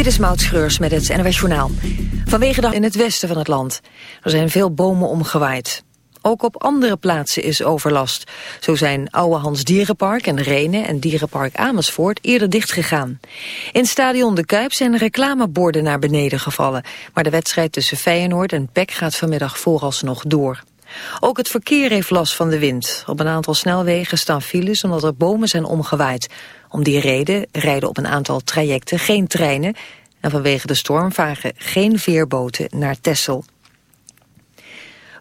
Dit is Maud Schreurs met het NWS Journaal. Vanwege de in het westen van het land. Er zijn veel bomen omgewaaid. Ook op andere plaatsen is overlast. Zo zijn Oude Hans Dierenpark en Renen en Dierenpark Amersfoort eerder dichtgegaan. In stadion De Kuip zijn reclameborden naar beneden gevallen. Maar de wedstrijd tussen Feyenoord en PEC gaat vanmiddag vooralsnog door. Ook het verkeer heeft last van de wind. Op een aantal snelwegen staan files omdat er bomen zijn omgewaaid. Om die reden rijden op een aantal trajecten geen treinen... en vanwege de storm varen geen veerboten naar Texel.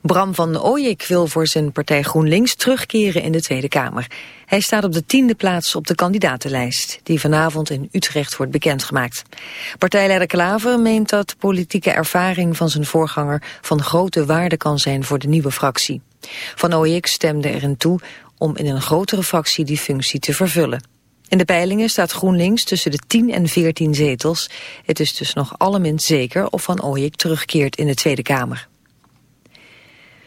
Bram van Ooyek wil voor zijn partij GroenLinks terugkeren in de Tweede Kamer. Hij staat op de tiende plaats op de kandidatenlijst, die vanavond in Utrecht wordt bekendgemaakt. Partijleider Klaver meent dat politieke ervaring van zijn voorganger van grote waarde kan zijn voor de nieuwe fractie. Van Ooyek stemde erin toe om in een grotere fractie die functie te vervullen. In de peilingen staat GroenLinks tussen de 10 en 14 zetels. Het is dus nog allerminst zeker of Van Ooyek terugkeert in de Tweede Kamer.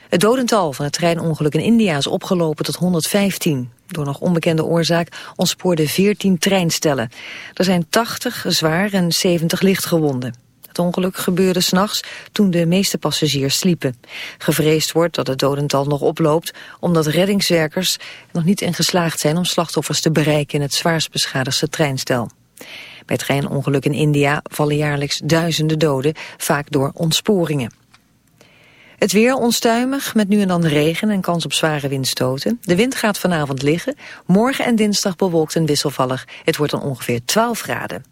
Het dodental van het treinongeluk in India is opgelopen tot 115. Door nog onbekende oorzaak ontspoorden 14 treinstellen. Er zijn 80 zwaar en 70 lichtgewonden. Het ongeluk gebeurde s'nachts toen de meeste passagiers sliepen. Gevreesd wordt dat het dodental nog oploopt... omdat reddingswerkers nog niet in geslaagd zijn om slachtoffers te bereiken... in het zwaarst beschadigde treinstel. Bij treinongeluk in India vallen jaarlijks duizenden doden, vaak door ontsporingen. Het weer onstuimig, met nu en dan regen en kans op zware windstoten. De wind gaat vanavond liggen. Morgen en dinsdag bewolkt en wisselvallig. Het wordt dan ongeveer 12 graden.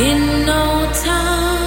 In no time,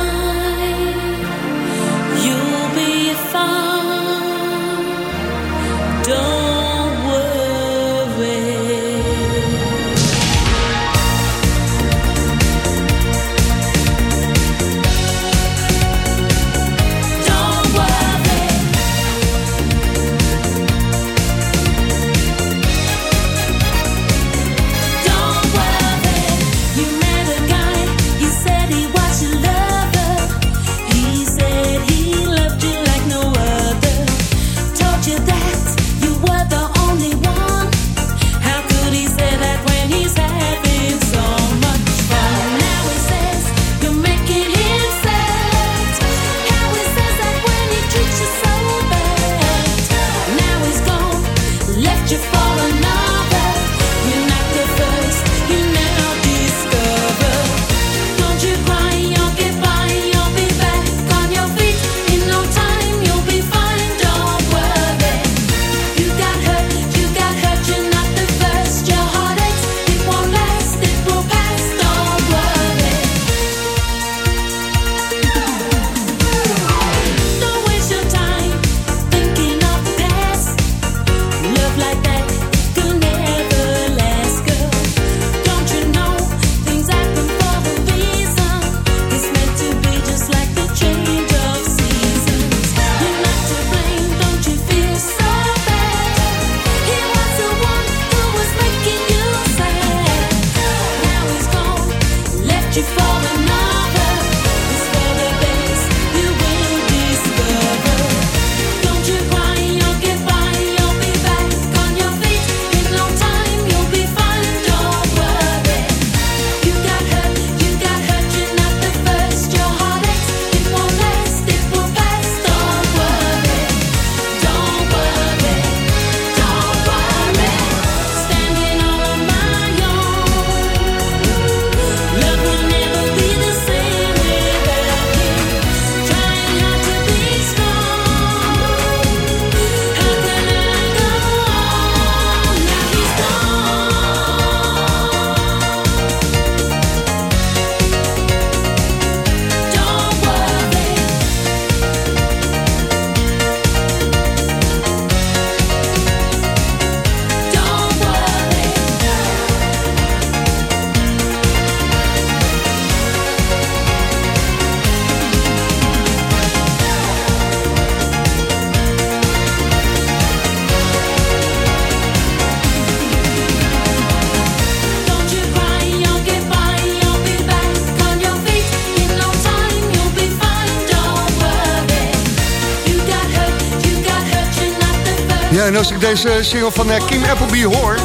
deze single van eh, Kim Appleby hoor...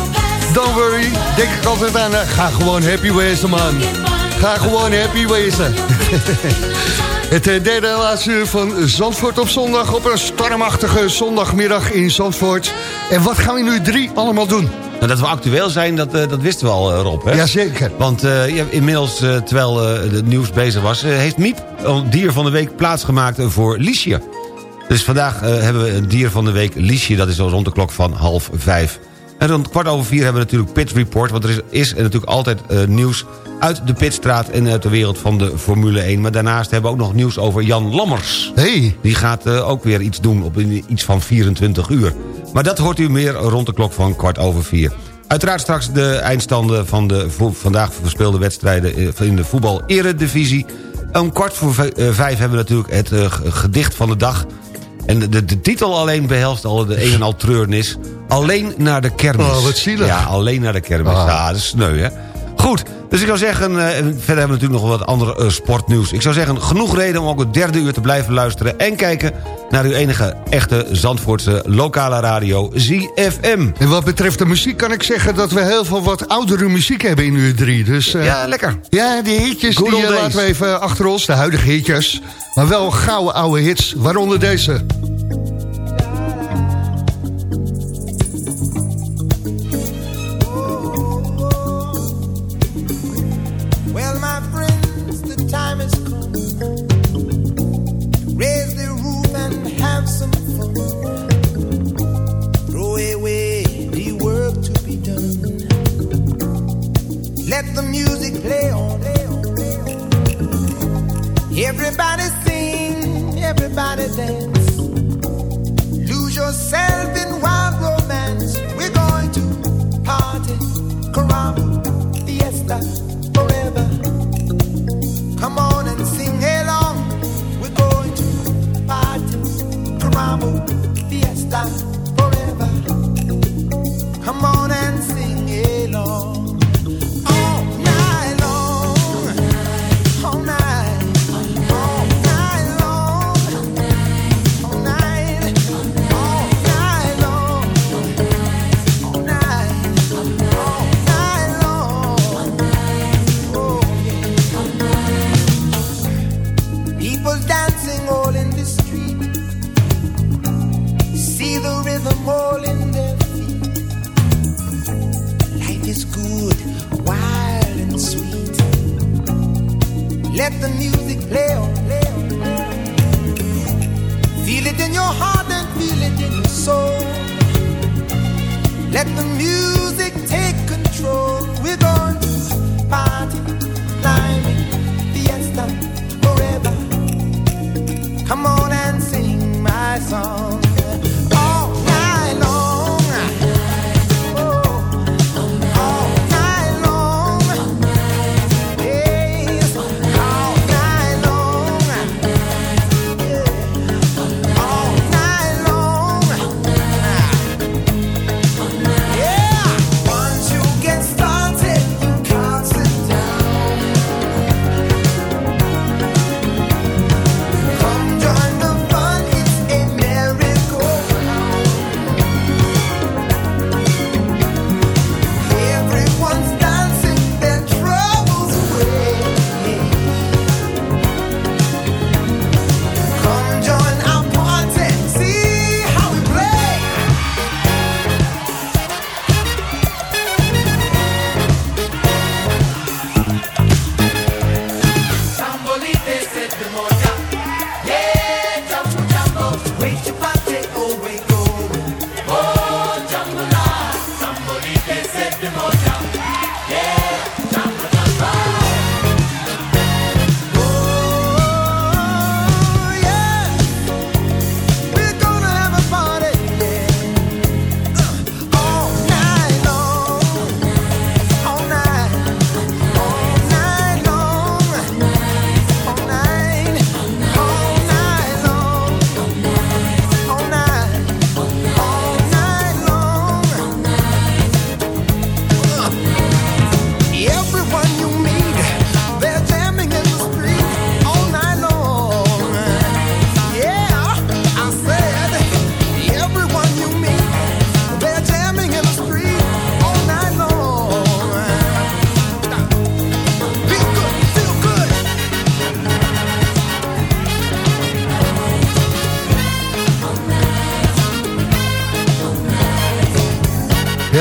Don't worry, denk ik altijd aan... eh, ga gewoon happy wezen, man. Ga gewoon happy wezen. Het eh, derde en laatste uur van Zandvoort op zondag... op een stormachtige zondagmiddag in Zandvoort. En wat gaan we nu drie allemaal doen? Nou, dat we actueel zijn, dat, dat wisten we al, Rob. Hè? Jazeker. Want ja, inmiddels, terwijl het nieuws bezig was... heeft Miep, een dier van de week, plaatsgemaakt voor Liesje. Dus vandaag eh, hebben we een dier van de week, Liesje. Dat is al rond de klok van half vijf. En rond kwart over vier hebben we natuurlijk Pit Report... want er is, is natuurlijk altijd eh, nieuws uit de Pitstraat... en uit de wereld van de Formule 1. Maar daarnaast hebben we ook nog nieuws over Jan Lammers. Hey. Die gaat eh, ook weer iets doen op iets van 24 uur. Maar dat hoort u meer rond de klok van kwart over vier. Uiteraard straks de eindstanden van de vandaag verspeelde wedstrijden... in de voetbal-eredivisie. Om kwart voor vijf hebben we natuurlijk het gedicht van de dag... En de, de titel alleen behelst al de een en al treurnis. Alleen naar de kermis. Oh, wat zielig. Ja, alleen naar de kermis. Ah. Ja, dat is sneu, hè? Goed, dus ik zou zeggen... eh, verder hebben we natuurlijk nog wat andere eh, sportnieuws. Ik zou zeggen, genoeg reden om ook het derde uur te blijven luisteren... en kijken naar uw enige echte Zandvoortse lokale radio, ZFM. En wat betreft de muziek kan ik zeggen dat we heel veel wat oudere muziek hebben in uur drie. Dus, eh, Ja, lekker. Ja, die hitjes Good die laten we even achter ons, de huidige hitjes. Maar wel gouden oude hits, waaronder deze.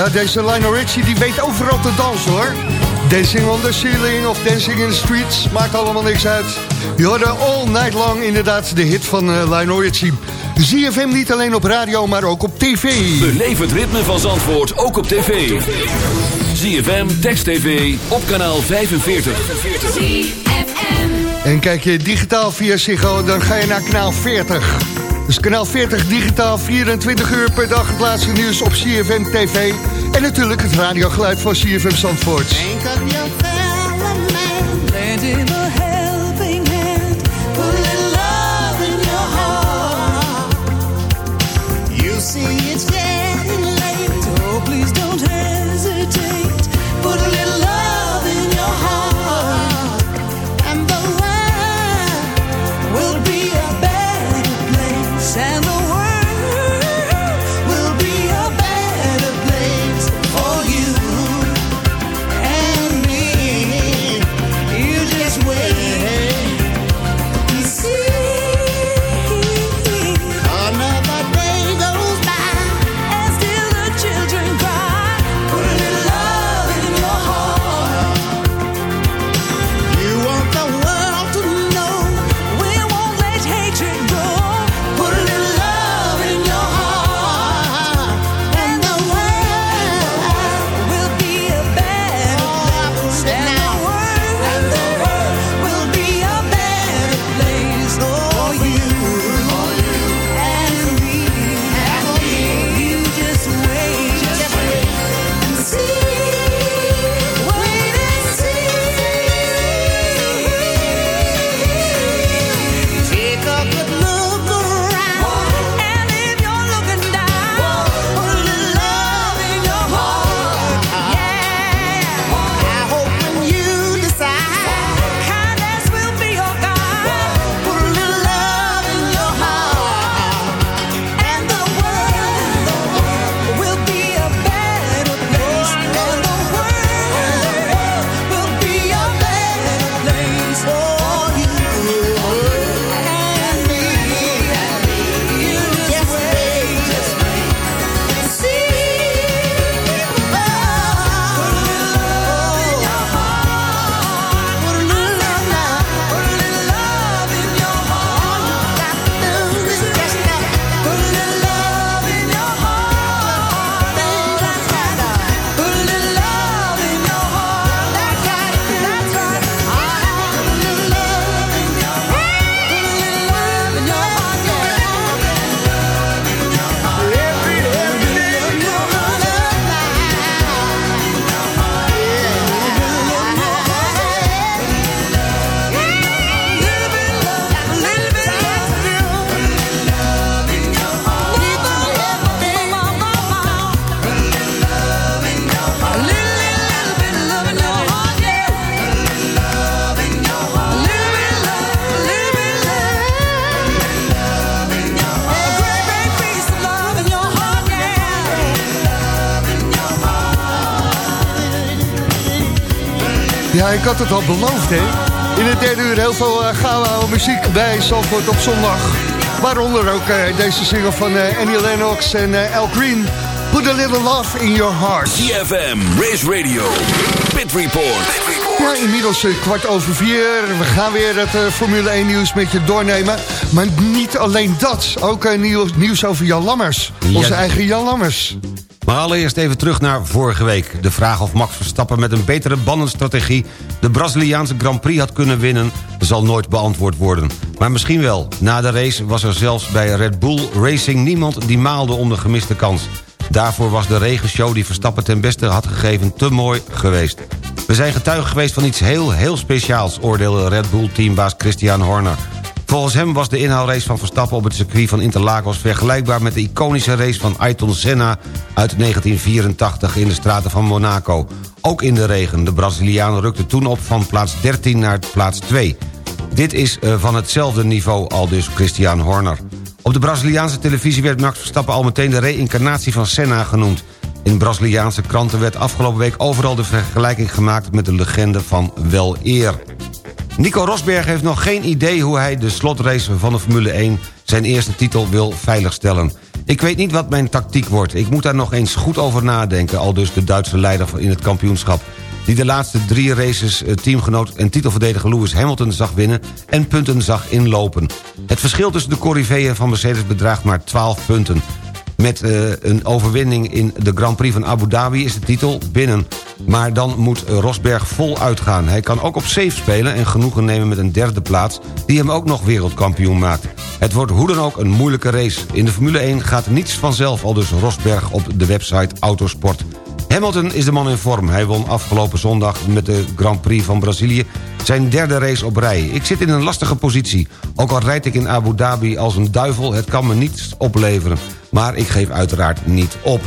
Ja, deze Lionel Richie die weet overal te dansen hoor. Dancing on the ceiling of dancing in the streets, maakt allemaal niks uit. Je hoorde all night long inderdaad de hit van uh, Lionel Richie. ZFM niet alleen op radio, maar ook op tv. Beleef het ritme van Zandvoort ook op tv. ZFM, Text TV, op kanaal 45. En kijk je digitaal via Ziggo, dan ga je naar kanaal 40. Dus kanaal 40 digitaal, 24 uur per dag het laatste nieuws op CFM TV. En natuurlijk het radiogeluid van CFM Zandvoort. Ja, ik had het al beloofd, hè. In het derde uur heel veel uh, gouden muziek bij Zandvoort op zondag. Waaronder ook eh, deze single van eh, Annie Lennox en eh, Al Green. Put a little love in your heart. ZFM, Race Radio, Pit Report. Ja, inmiddels kwart over vier. We gaan weer het eh, Formule 1 nieuws met je doornemen. Maar niet alleen dat. Ook nieuws, nieuws over Jan Lammers. Onze Ja. eigen Jan Lammers. Maar allereerst even terug naar vorige week. De vraag of Max Verstappen met een betere bandenstrategie... de Braziliaanse Grand Prix had kunnen winnen... zal nooit beantwoord worden. Maar misschien wel. Na de race was er zelfs bij Red Bull Racing niemand die maalde om de gemiste kans. Daarvoor was de regenshow die Verstappen ten beste had gegeven te mooi geweest. We zijn getuige geweest van iets heel, heel speciaals... oordeelde Red Bull-teambaas Christian Horner. Volgens hem was de inhaalrace van Verstappen op het circuit van Interlagos... vergelijkbaar met de iconische race van Ayrton Senna uit 1984 in de straten van Monaco. Ook in de regen. De Braziliaan rukte toen op van plaats 13 naar plaats 2. Dit is eh, van hetzelfde niveau, al dus Christian Horner. Op de Braziliaanse televisie werd Max Verstappen al meteen de reïncarnatie van Senna genoemd. In Braziliaanse kranten werd afgelopen week overal de vergelijking gemaakt... met de legende van wel eer. Nico Rosberg heeft nog geen idee hoe hij de slotrace van de Formule 1... zijn eerste titel wil veiligstellen. Ik weet niet wat mijn tactiek wordt. Ik moet daar nog eens goed over nadenken... al dus de Duitse leider in het kampioenschap die de laatste drie races eh, teamgenoot en titelverdediger Lewis Hamilton zag winnen en punten zag inlopen. Het verschil tussen de corriveeën van Mercedes bedraagt maar 12 punten. Met uh, een overwinning in de Grand Prix van Abu Dhabi is de titel binnen. Maar dan moet Rosberg vol uitgaan. Hij kan ook op safe spelen en genoegen nemen met een derde plaats... die hem ook nog wereldkampioen maakt. Het wordt hoe dan ook een moeilijke race. In de Formule 1 gaat niets vanzelf, al dus Rosberg op de website Autosport. Hamilton is de man in vorm. Hij won afgelopen zondag met de Grand Prix van Brazilië... zijn derde race op rij. Ik zit in een lastige positie. Ook al rijd ik in Abu Dhabi als een duivel... het kan me niets opleveren. Maar ik geef uiteraard niet op.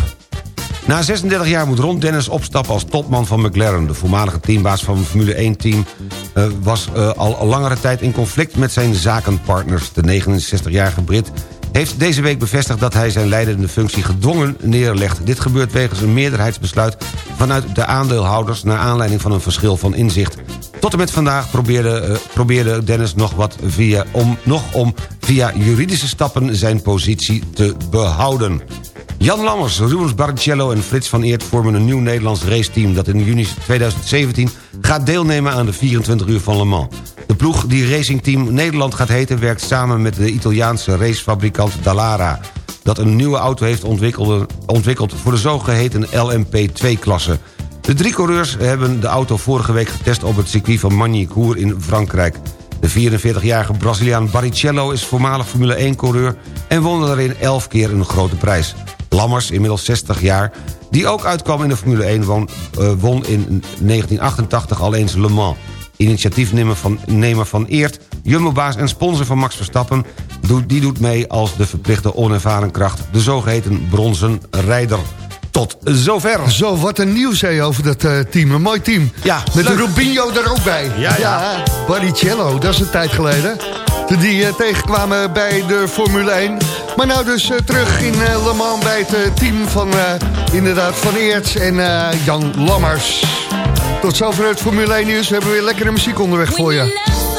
Na 36 jaar moet Ron Dennis opstappen als topman van McLaren. De voormalige teambaas van het Formule 1-team... Uh, was uh, al langere tijd in conflict met zijn zakenpartners. De 69-jarige Brit heeft deze week bevestigd dat hij zijn leidende functie gedwongen neerlegt. Dit gebeurt wegens een meerderheidsbesluit vanuit de aandeelhouders... naar aanleiding van een verschil van inzicht. Tot en met vandaag probeerde, uh, probeerde Dennis nog, wat via, om, nog om via juridische stappen zijn positie te behouden. Jan Lammers, Rubens Barrichello en Frits van Eert vormen een nieuw Nederlands raceteam... dat in juni 2017 gaat deelnemen aan de 24 uur van Le Mans. De ploeg die Racing Team Nederland gaat heten... werkt samen met de Italiaanse racefabrikant Dallara... dat een nieuwe auto heeft ontwikkeld voor de zogeheten LMP2-klasse. De drie coureurs hebben de auto vorige week getest op het circuit van Magny-Cours in Frankrijk. De 44-jarige Braziliaan Barrichello is voormalig Formule 1-coureur... en won erin 11 keer een grote prijs. Lammers, inmiddels 60 jaar, die ook uitkwam in de Formule 1... won, uh, won in 1988 al eens Le Mans. Initiatiefnemer van, nemer van Eert, Jumbo-baas en sponsor van Max Verstappen... die doet mee als de verplichte onervaren kracht... de zogeheten bronzen rijder. Tot zover. Zo, wat een nieuws hè, over dat uh, team. Een mooi team. Ja, Met leuk. Rubinho er ook bij. Ja, ja. Barrichello, dat is een tijd geleden. Die uh, tegenkwamen bij de Formule 1. Maar nou dus uh, terug in uh, Le Mans bij het team van inderdaad Van Eerts en Jan Lammers. Tot zover het Formule 1 nieuws. We hebben weer lekkere muziek onderweg voor je.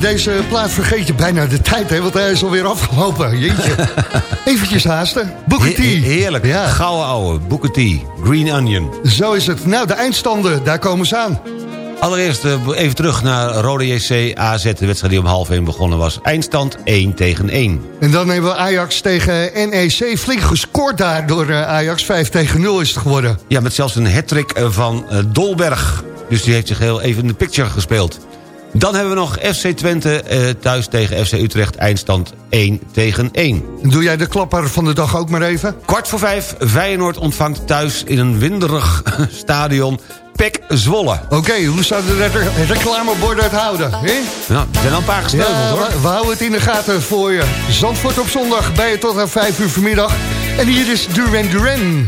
Bij deze plaat vergeet je bijna de tijd, hè, want hij is alweer afgelopen. Jeetje. Eventjes haasten. Booker T. He- heerlijk. Ja, Gouden ouwe. Booker T. Green Onion. zo is het. Nou, de eindstanden, daar komen ze aan. Allereerst eh, even terug naar Rode JC AZ. De wedstrijd die om half 1 begonnen was. Eindstand 1 tegen 1. En dan hebben we Ajax tegen NEC. Flink gescoord daar door eh, Ajax. 5 tegen 0 is het geworden. Ja, met zelfs een hat van eh, Dolberg. Dus die heeft zich heel even in de picture gespeeld. Dan hebben we nog FC Twente eh, thuis tegen FC Utrecht. Eindstand 1 tegen 1. Doe jij de klapper van de dag ook maar even? Kwart voor vijf, Feyenoord ontvangt thuis in een winderig stadion Pek Zwolle. Oké, hoe zouden de re- reclameborden het houden? hè? Nou, er zijn al een paar gesneuveld Ja, hoor. we, we houden het in de gaten voor je. Zandvoort op zondag bij je tot aan 5 uur vanmiddag. En hier is Duran Duran.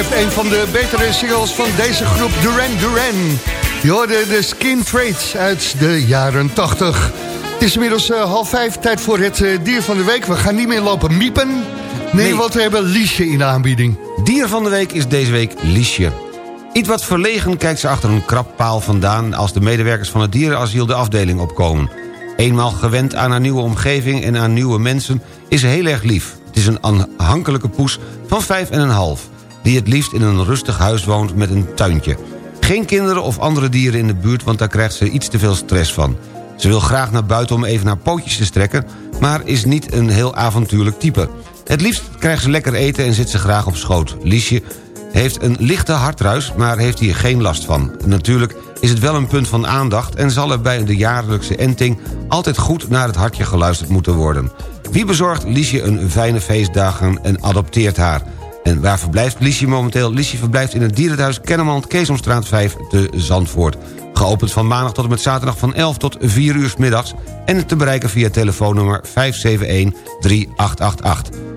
Betreft een van de betere singles van deze groep Duran Duran. Je hoorde de Skin Trades uit de jaren 80. Het is inmiddels eh, half vijf, tijd voor het eh, dier van de week. We gaan niet meer lopen miepen. Nee, Nee. want we hebben Liesje in de aanbieding. Dier van de week is deze week Liesje. Iets wat verlegen kijkt ze achter een krabpaal vandaan... als de medewerkers van het dierenasiel de afdeling opkomen. Eenmaal gewend aan haar nieuwe omgeving en aan nieuwe mensen... is ze heel erg lief. Het is een aanhankelijke poes van vijf en een half... die het liefst in een rustig huis woont met een tuintje. Geen kinderen of andere dieren in de buurt... want daar krijgt ze iets te veel stress van. Ze wil graag naar buiten om even haar pootjes te strekken... maar is niet een heel avontuurlijk type. Het liefst krijgt ze lekker eten en zit ze graag op schoot. Liesje heeft een lichte hartruis, maar heeft hier geen last van. Natuurlijk is het wel een punt van aandacht... en zal er bij de jaarlijkse enting altijd goed naar het hartje geluisterd moeten worden. Wie bezorgt Liesje een fijne feestdagen en adopteert haar? En waar verblijft Liesje momenteel? Liesje verblijft in het dierenthuis Kennemerland, Keesomstraat 5 te Zandvoort. Geopend van maandag tot en met zaterdag van 11 tot 4 uur middags... en te bereiken via telefoonnummer 571-3888.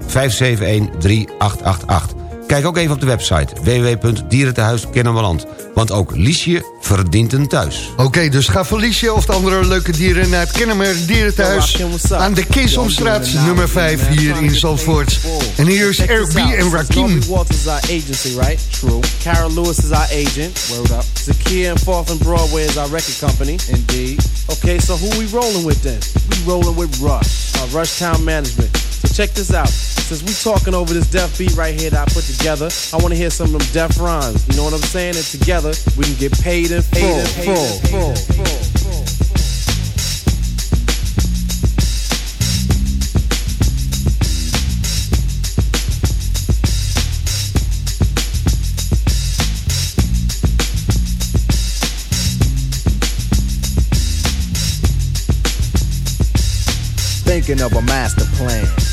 571-3888. Kijk ook even op de website www.dierentehuiskennemerland. Want ook Liesje verdient een thuis. Oké, dus ga voor Liesje of de andere leuke dieren naar het Kennemer Dierenthuis... aan de Keesomstraat nummer 5 hier in Zandvoort. En hier is RB en Rakim. Is our agency, right? True. Carol Lewis is our agent. Word up. Zakia and Fourth and Broadway is our record company. Indeed. Okay, so who we rolling with then? We rolling with Rush, our Rush Town Management. So check this out. Since we talking over this deaf beat right here that I put together, I want to hear some of them deaf rhymes. You know what I'm saying? And together we can get paid in full. full, full, full, full. thinking of a master plan.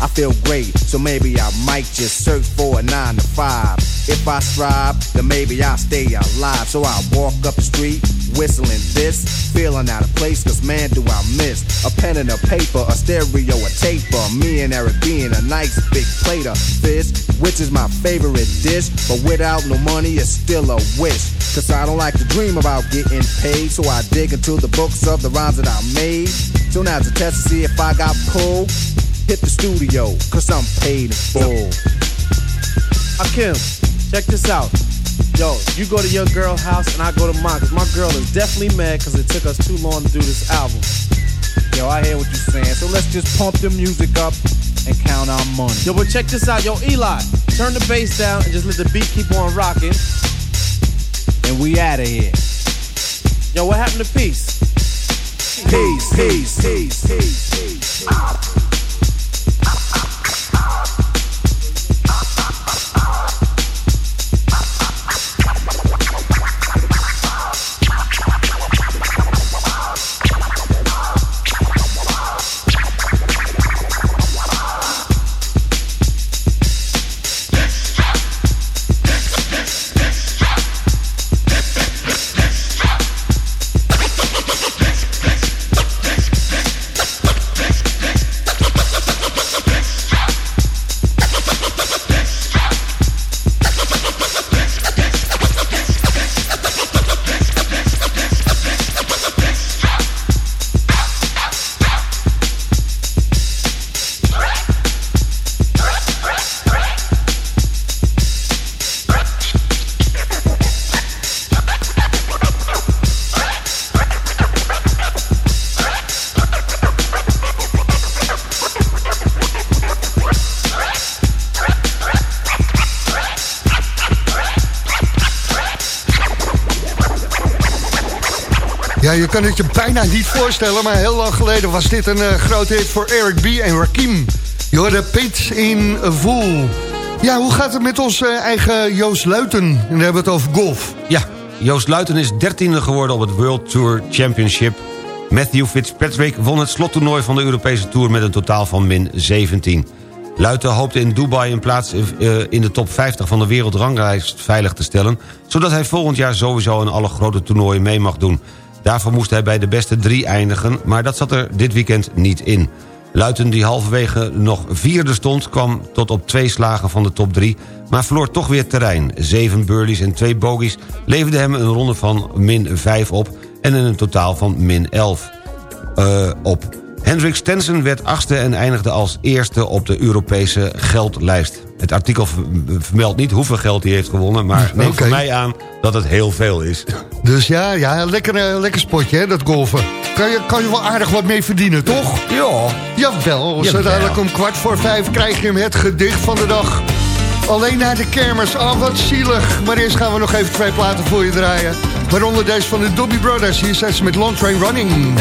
I feel great, so maybe I might just search for a nine to five. If I strive, then maybe I'll stay alive. So I walk up the street, whistling this, feeling out of place, cause man, do I miss a pen and a paper, a stereo, a tape, taper. Me and Eric being a nice big plate of fish, which is my favorite dish. But without no money, it's still a wish. Cause I don't like to dream about getting paid, so I dig into the books of the rhymes that I made. So now's a test to see if I got pulled. Hit the studio, cause I'm paid in full. Uh, Akim, check this out. Yo, you go to your girl house and I go to mine. Cause my girl is definitely mad cause it took us too long to do this album. Yo, I hear what you're saying, so let's just pump the music up and count our money. Yo, but check this out. Yo, Eli, turn the bass down and just let the beat keep on rocking. And we out of here. Yo, what happened to peace? Peace, peace, peace, peace, peace. Ja, je kan het je bijna niet voorstellen, maar heel lang geleden was dit een eh, grote hit voor Eric B. en Rakim. Je hoorde Pit in Voel. Ja, hoe gaat het met onze eigen Joost Luiten? En dan hebben het over golf. Ja, Joost Luiten is dertiende geworden op het World Tour Championship... Matthew Fitzpatrick won het slottoernooi van de Europese Tour... met een totaal van min 17. Luiten hoopte in Dubai een plaats eh, in de top 50 van de wereldranglijst veilig te stellen... zodat hij volgend jaar sowieso in alle grote toernooien mee mag doen. Daarvoor moest hij bij de beste drie eindigen, maar dat zat er dit weekend niet in. Luiten die halverwege nog vierde stond... kwam tot op twee slagen van de top 3, maar verloor toch weer terrein. Zeven birdies en twee bogies leverden hem een ronde van min 5 op... en een totaal van min 11 eh, op. Hendrik Stenson werd achtste en eindigde als eerste op de Europese geldlijst. Het artikel ver- vermeldt niet hoeveel geld hij heeft gewonnen... maar neemt Oké. voor mij aan dat het heel veel is. Dus ja, ja lekker, eh, lekker spotje, hè, dat golfen. Kan je, kan je wel aardig wat mee verdienen, toch? Ja. Jawel, zo dadelijk om kwart voor vijf krijg je hem het gedicht van de dag. Alleen naar de kermis, oh wat zielig. Maar eerst gaan we nog even twee platen voor je draaien. Waaronder deze van de Dobby Brothers. Hier zijn ze met Long Train Running.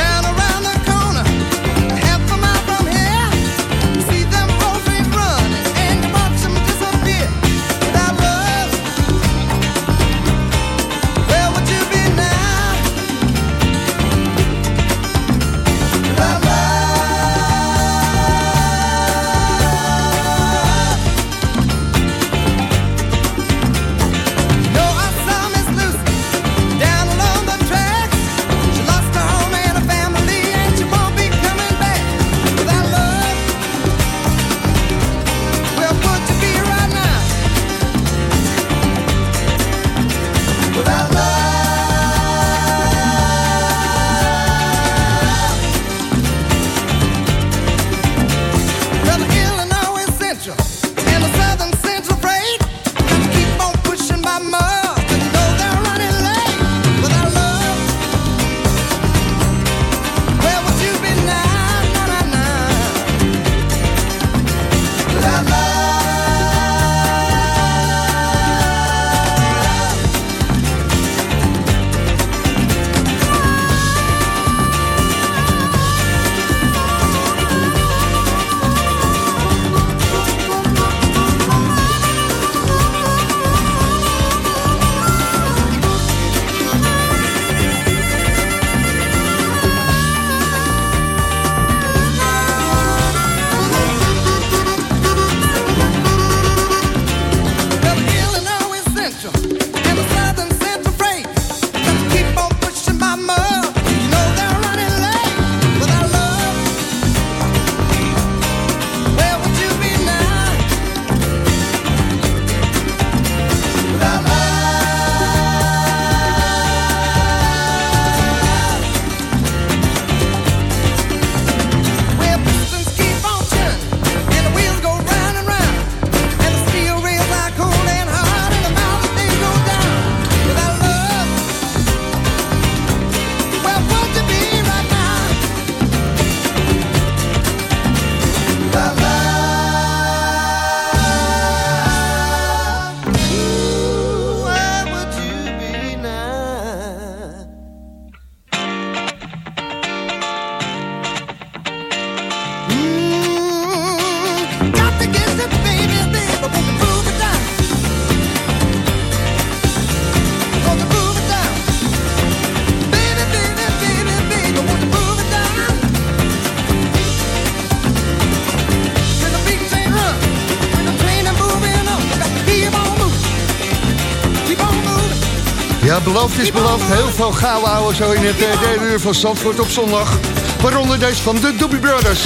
Beloofd is beloofd. Heel veel gouden ouwe zo in het eh, derde uur van Zandvoort op zondag. Waaronder deze van de Dobby Brothers.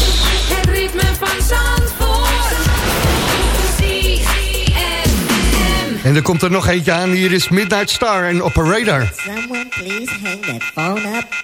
Het ritme van Zandvoort. En er komt er nog eentje aan. Hier is Midnight Star en Operator. Someone please hang that phone up.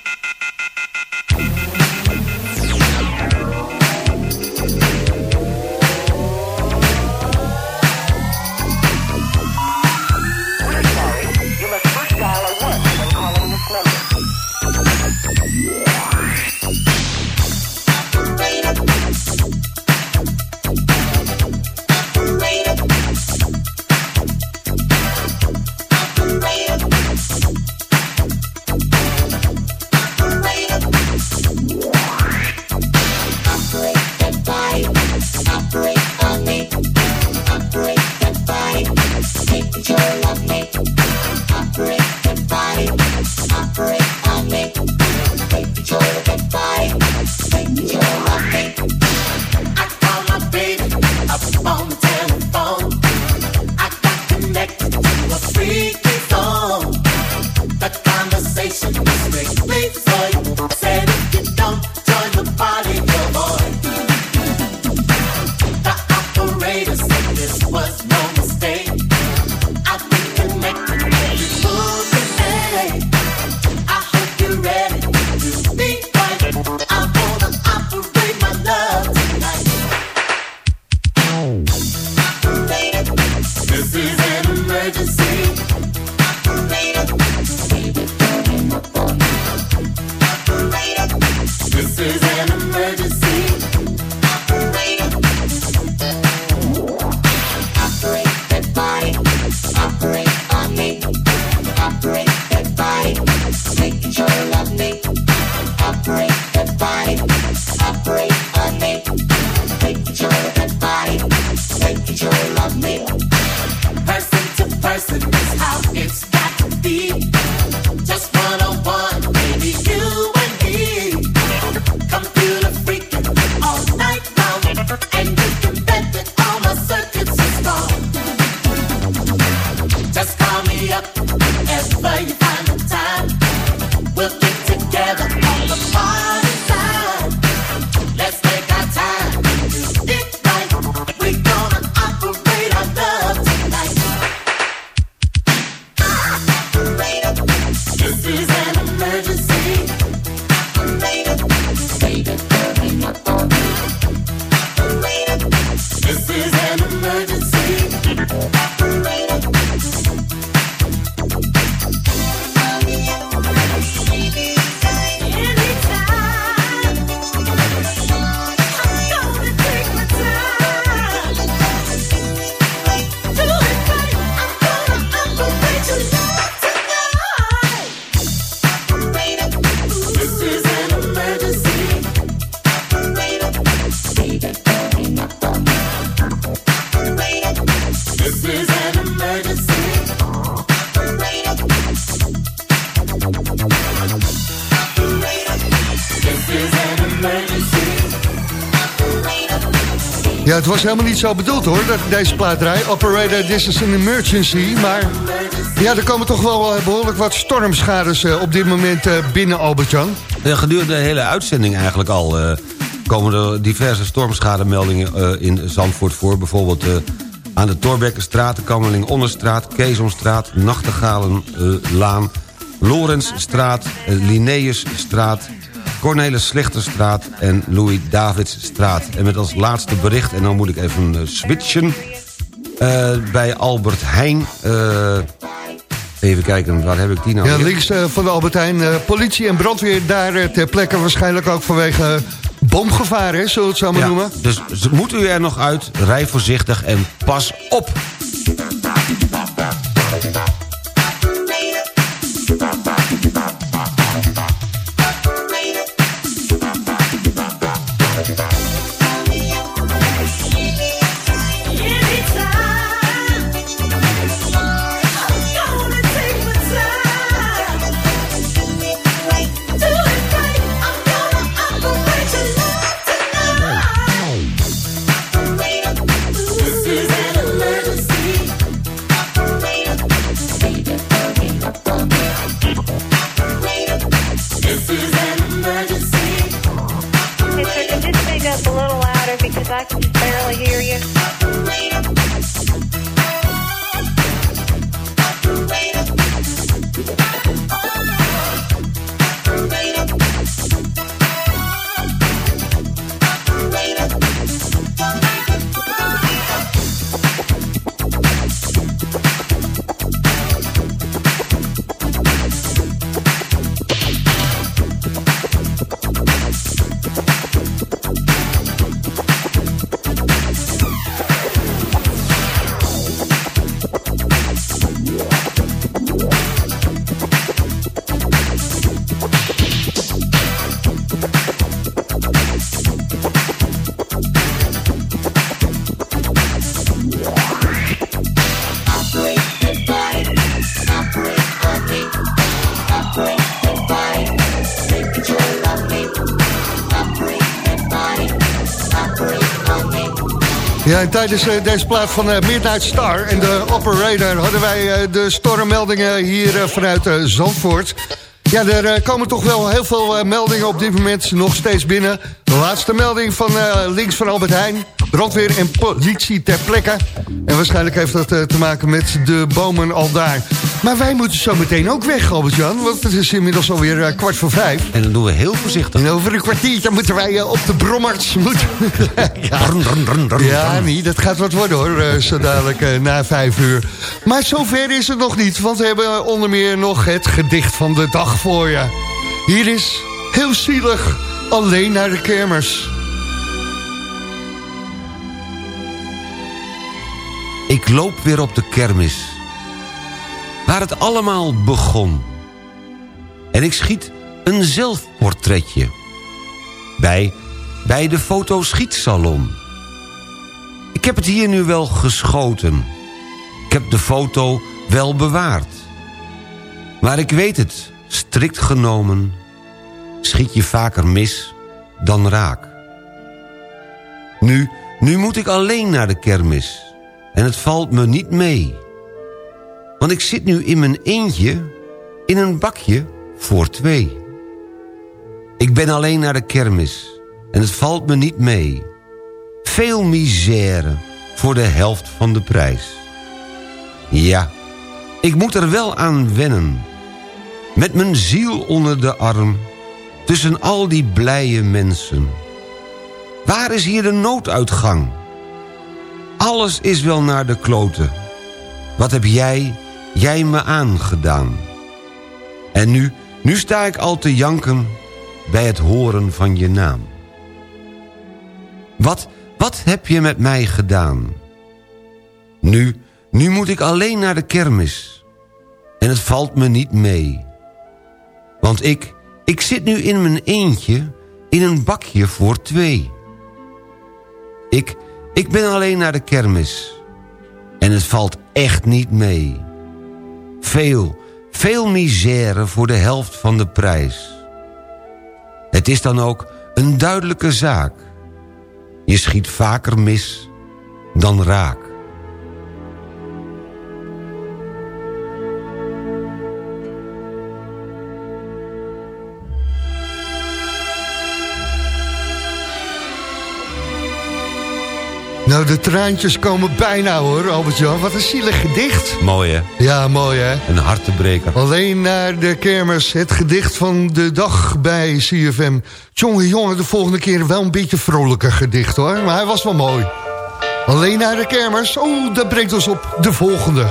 Was helemaal niet zo bedoeld hoor, dat deze plaat. Operator, this is an emergency. Maar ja, er komen toch wel eh, behoorlijk wat stormschades eh, op dit moment eh, binnen, Albert-Jan. Ja, gedurende de hele uitzending eigenlijk al... komen er diverse stormschademeldingen eh, in Zandvoort voor. Bijvoorbeeld aan de Torbekkenstraat, de Kammerling Onderstraat... Keesomstraat, Nachtegalenlaan, Lorensstraat, Linnaeusstraat... Cornelis Slichterstraat en Louis Davidsstraat. En met als laatste bericht, en dan moet ik even eh, switchen... eh, bij Albert Heijn... eh, even kijken, waar heb ik die nou? Ja, links van de Albertijn. eh, politie en brandweer daar ter plekke. Waarschijnlijk ook vanwege boomgevaar, hè, zullen we het zo maar Ja, noemen. Dus moet u er nog uit, rij voorzichtig en pas op. En tijdens eh, deze plaat van eh, Midnight Star en de Operator... hadden wij eh, de stormmeldingen hier eh, vanuit eh, Zandvoort. Ja, er eh, komen toch wel heel veel eh, meldingen op dit moment nog steeds binnen. De laatste melding van eh, links van Albert Heijn. Brandweer en politie ter plekke. En waarschijnlijk heeft dat eh, te maken met de bomen al daar. Maar wij moeten zo meteen ook weg, Albert-Jan. Want het is inmiddels alweer eh, kwart voor vijf. En dan doen we heel voorzichtig. En over een kwartiertje moeten wij eh, op de brommers. Moeten... ja. Niet. Dat gaat wat worden hoor, eh, zo dadelijk na vijf uur. Maar zover is het nog niet, want we hebben onder meer nog het gedicht van de dag voor je. Hier is heel zielig, alleen naar de kermers. Ik loop weer op de kermis. Waar het allemaal begon. En ik schiet een zelfportretje. Bij bij de fotoschietsalon. Ik heb het hier nu wel geschoten. Ik heb de foto wel bewaard. Maar ik weet het, strikt genomen... schiet je vaker mis dan raak. Nu, nu moet ik alleen naar de kermis. En het valt me niet mee. Want ik zit nu in mijn eentje... in een bakje voor twee. Ik ben alleen naar de kermis. En het valt me niet mee. Veel misère voor de helft van de prijs. Ja, ik moet er wel aan wennen. Met mijn ziel onder de arm. Tussen al die blije mensen. Waar is hier de nooduitgang? Alles is wel naar de kloten. Wat heb jij, jij me aangedaan? En nu, nu sta ik al te janken bij het horen van je naam. Wat, wat heb je met mij gedaan? Nu, nu moet ik alleen naar de kermis. En het valt me niet mee. Want ik, ik zit nu in mijn eentje in een bakje voor twee. Ik, ik ben alleen naar de kermis. En het valt echt niet mee. Veel, veel misère voor de helft van de prijs. Het is dan ook een duidelijke zaak. Je schiet vaker mis dan raak. Nou, de traantjes komen bijna hoor, Albert-Jan. Wat een zielig gedicht. Mooi hè? Ja, mooi hè. Een hartebreker. Alleen naar de kermis, het gedicht van de dag bij CFM. Jongen, jongen, de volgende keer wel een beetje vrolijker gedicht hoor. Maar hij was wel mooi. Alleen naar de kermis, oh, dat brengt ons op de volgende.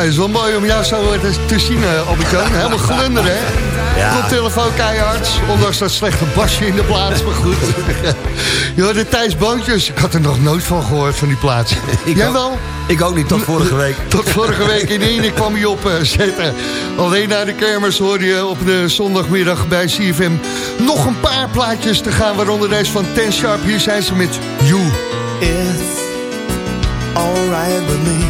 Het is wel mooi om jou zo te, te zien, eh, Albert-Jan. Helemaal glunderen, hè? Ja. Koptelefoon keihard. Ondanks dat slechte basje in de plaats, maar goed. ja, de Thijs Boontjes. Ik had er nog nooit van gehoord, van die plaats. Jij ook. wel? Ik ook niet, tot vorige week. Tot vorige week in één kwam hij op eh, zetten. Alleen na de kermis hoorde je op de zondagmiddag bij CFM nog een paar plaatjes te gaan. Waaronder deze van Ten Sharp. Hier zijn ze met You. It's alright with me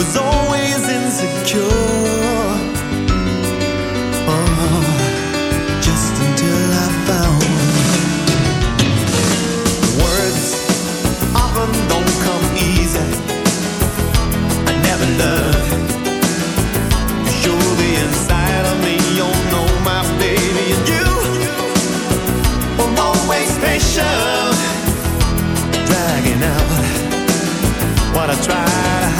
was always insecure. Oh, just until I found words often don't come easy. I never learned show the inside of me. You know my baby, and you always patient dragging out what I try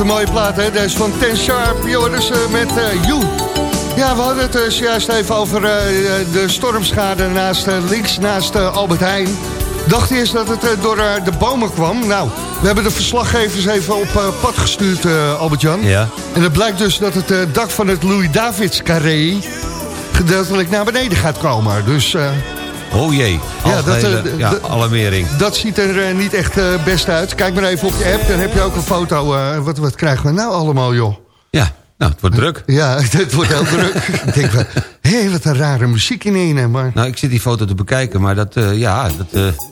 een mooie plaat, hè? Deze van Ten Sharp. Joris uh, met eh, You. Ja, we hadden het dus juist even over eh, de stormschade naast, eh, links naast eh, Albert Heijn. Dacht eerst dat het eh, door eh, de bomen kwam. Nou, we hebben de verslaggevers even op eh, pad gestuurd, eh, Albert-Jan. Ja. En het blijkt dus dat het eh, dak van het Louis-Davids-carré... gedeeltelijk naar beneden gaat komen. Dus eh, Oh jee, Ja, dat, eh, ja, dat- alarmering. dat ziet er eh, niet echt eh, best uit. Kijk maar even op je app, dan heb je ook een foto. wat, wat krijgen we nou allemaal, joh? Ja, nou, het wordt druk. Ja, het wordt heel druk. Ik denk van, hé, wat een rare muziek in ene, maar... Nou, ik zit die foto te bekijken, maar dat, eh, ja, dat...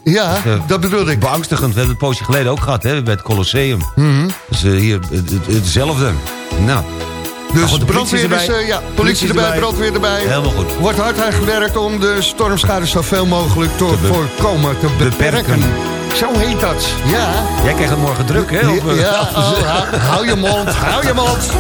eh, Ja, eh, dat bedoel ik. Beangstigend. We hebben het een poosje geleden ook gehad, hè, bij het Colosseum. Mhm. Dus eh, hier het- het- hetzelfde. Nou, Dus goed, de brandweer politie is is, erbij. eh, ja, politie, Politie erbij, erbij. brandweer erbij. helemaal goed. Wordt hard aan gewerkt om de stormschade zoveel mogelijk te voorkomen, te beperken. beperken. Zo heet dat, ja. Jij krijgt het morgen druk, hè? Op, eh, ja, op- oh, hou, hou je mond, hou je mond.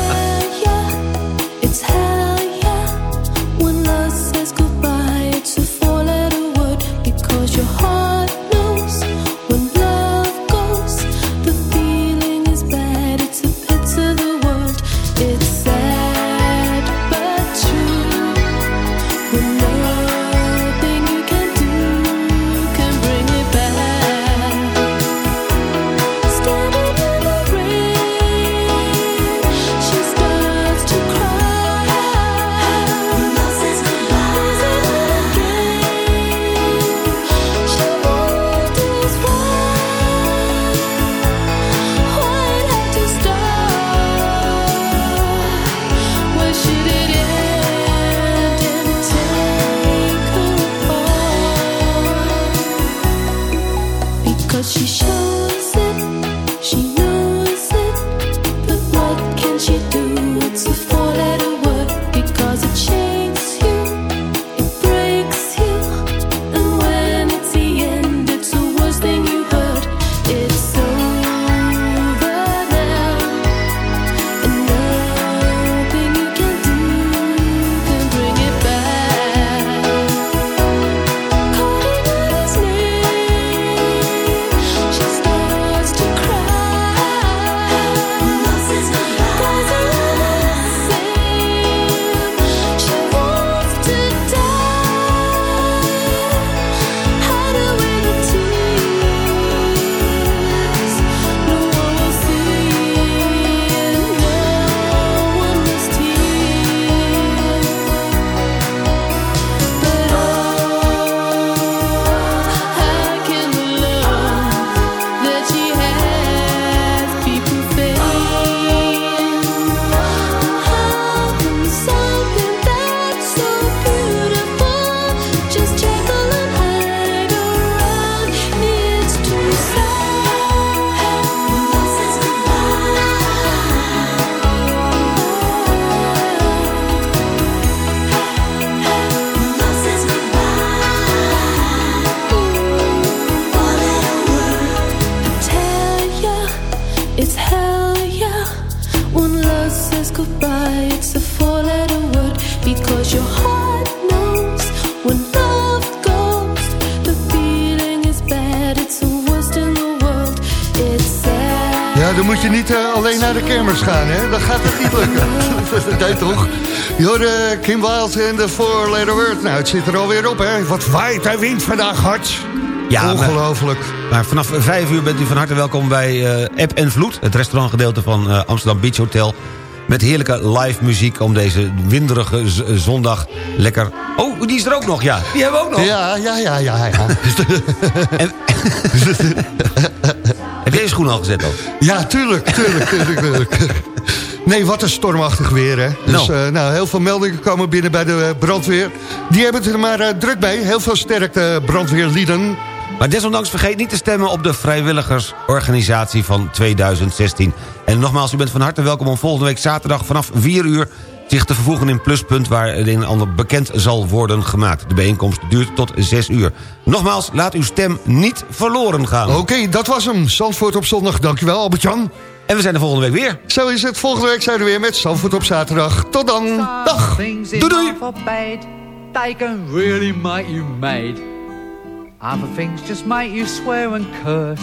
En de Four Letter Word. Nou, het zit er alweer op, hè? Wat waait hij wind vandaag hard. Ja, Ongelooflijk. Maar vanaf vijf uur bent u van harte welkom bij eh App en Vloed... het restaurantgedeelte van eh, Amsterdam Beach Hotel... met heerlijke live muziek om deze winderige zondag lekker... Oh, die is er ook nog, ja. Die hebben we ook nog. Ja, ja, ja, ja. ja. Heb jij je schoen al gezet ook? Ja, tuurlijk, tuurlijk, tuurlijk, tuurlijk. Nee, wat een stormachtig weer, hè. Dus Nou. nou. nou, heel veel meldingen komen binnen bij de eh, brandweer. Die hebben het er maar eh, druk bij. Heel veel sterkte brandweerlieden. Maar desondanks vergeet niet te stemmen op de vrijwilligersorganisatie van 2016. En nogmaals, u bent van harte welkom om volgende week zaterdag vanaf 4 uur zich te vervoegen in Pluspunt... waar het een en ander bekend zal worden gemaakt. De bijeenkomst duurt tot 6 uur. Nogmaals, laat uw stem niet verloren gaan. Oké, dat was hem. Zandvoort op zondag. Dankjewel, Albert-Jan. En we zijn er volgende week weer. Zo is het. Volgende week zijn we weer met Zandvoort op zaterdag. Tot dan. Dag. Doei doei. They can really make you mad. Other things just make you swear and curse.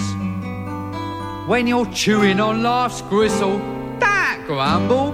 When you're chewing on life's gristle, grumble,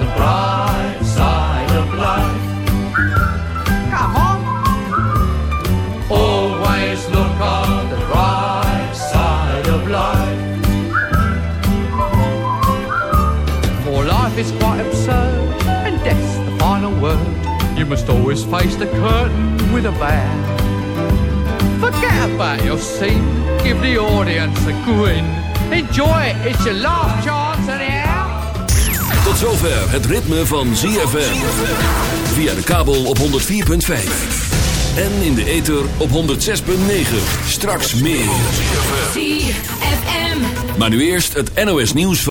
word. You must always face the curtain with a bow. Forget about your scene, give the audience a grin. Enjoy it, it's your last chance anyhow. Tot zover het ritme van ZFM. Via de kabel op 104.5. En in de ether op 106.9. Straks meer. ZFM. Maar nu eerst het NOS nieuws van...